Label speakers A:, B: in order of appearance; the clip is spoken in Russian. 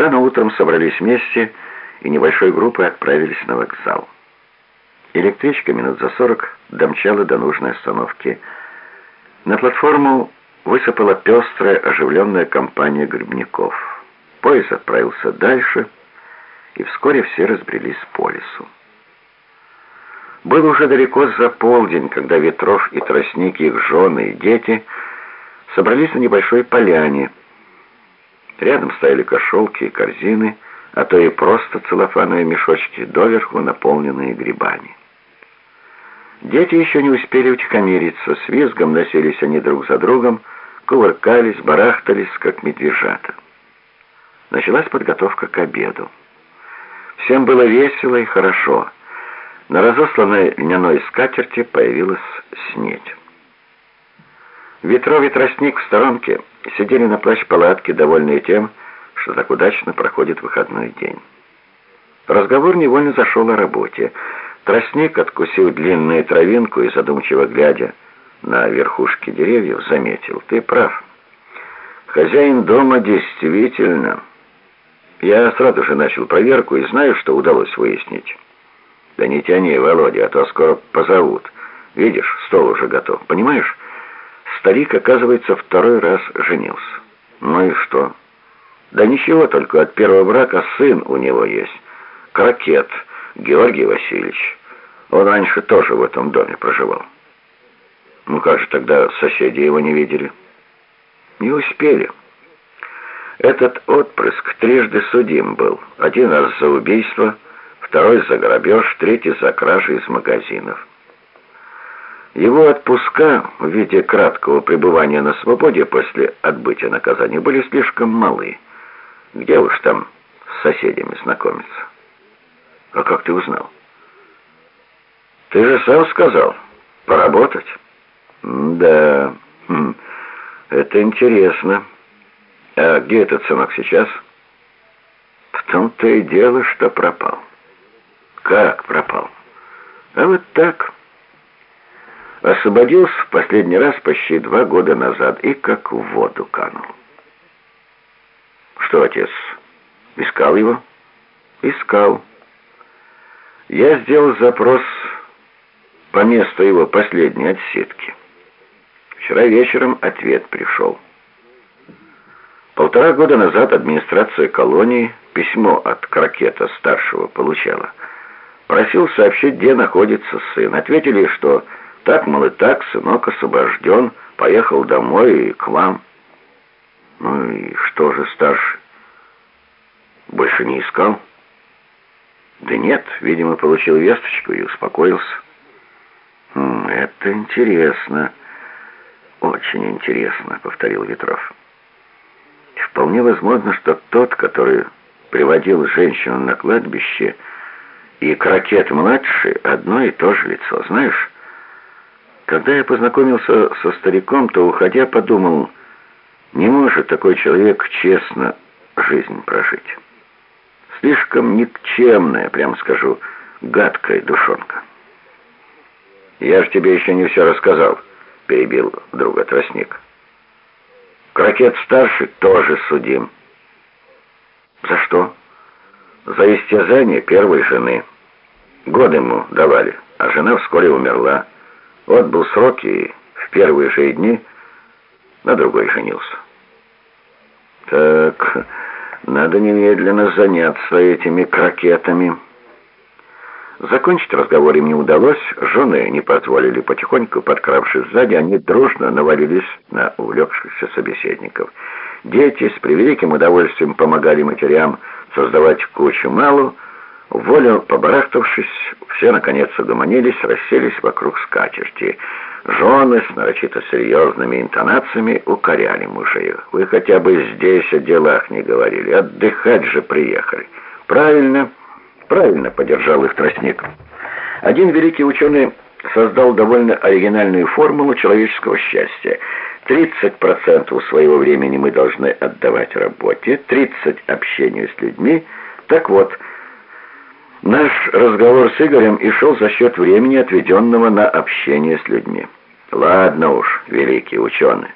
A: Рано утром собрались вместе и небольшой группой отправились на вокзал. Электричка минут за сорок домчала до нужной остановки. На платформу высыпала пестрая, оживленная компания грибников. Поезд отправился дальше, и вскоре все разбрелись по лесу. Было уже далеко за полдень, когда Ветров и Тростник, их жены и дети собрались на небольшой поляне. Рядом стояли кошелки и корзины, а то и просто целлофановые мешочки, доверху наполненные грибами. Дети еще не успели утихомириться, с визгом носились они друг за другом, кувыркались, барахтались, как медвежата. Началась подготовка к обеду. Всем было весело и хорошо. На разосланной льняной скатерти появилась снедь. Ветров тростник в сторонке сидели на плащ-палатке, довольные тем, что так удачно проходит выходной день. Разговор невольно зашел о работе. Тростник откусил длинную травинку и, задумчиво глядя на верхушки деревьев, заметил. «Ты прав. Хозяин дома действительно...» Я сразу же начал проверку и знаю, что удалось выяснить. «Да не тяни, Володя, а то скоро позовут. Видишь, стол уже готов. Понимаешь, старик, оказывается, второй раз женился. Ну и что?» «Да ничего, только от первого брака сын у него есть. Крокет Георгий Васильевич. Он раньше тоже в этом доме проживал. Ну как же тогда соседи его не видели? Не успели. Этот отпрыск трижды судим был. Один раз за убийство, второй за грабеж, третий за кражи из магазинов. Его отпуска в виде краткого пребывания на свободе после отбытия наказания были слишком малы. Где уж там с соседями знакомиться? А как ты узнал? Ты же сам сказал, поработать. Да, хм, это интересно. А где этот сынок сейчас? В том-то и дело, что пропал. Как пропал? А вот так. Освободился в последний раз почти два года назад и как в воду канул. Что, отец, искал его? Искал. Я сделал запрос по месту его последней отсидки. Вчера вечером ответ пришел. Полтора года назад администрация колонии письмо от Кракета старшего получала. Просил сообщить, где находится сын. Ответили, что так, мол, и так, сынок освобожден, поехал домой и к вам. Ну и что же старший? Больше не искал? Да нет, видимо, получил весточку и успокоился. «Хм, «Это интересно, очень интересно», — повторил Ветров. «Вполне возможно, что тот, который приводил женщину на кладбище, и Крокет-младший — одно и то же лицо. Знаешь, когда я познакомился со стариком, то, уходя, подумал, не может такой человек честно жизнь прожить. Слишком никчемная, прям скажу, гадкая душонка». «Я же тебе еще не все рассказал», — перебил друга тростник. Крокет-старший тоже судим. За что? За истязание первой жены. Год ему давали, а жена вскоре умерла. Вот был срок, и в первые же дни на другой женился. Так, надо немедленно заняться этими крокетами. Закончить разговор им не удалось, жены не позволили потихоньку, подкравшись сзади, они дружно навалились на увлекшихся собеседников. Дети с превеликим удовольствием помогали матерям создавать кучу малу, волю побарахтавшись, все наконец угомонились, расселись вокруг скатерти. Жены с нарочито серьезными интонациями укоряли мужей. «Вы хотя бы здесь о делах не говорили, отдыхать же приехали». «Правильно». Правильно поддержал их тростник. Один великий ученый создал довольно оригинальную формулу человеческого счастья. 30% своего времени мы должны отдавать работе, 30% общению с людьми. Так вот, наш разговор с Игорем и шел за счет времени, отведенного на общение с людьми. Ладно уж, великий ученый.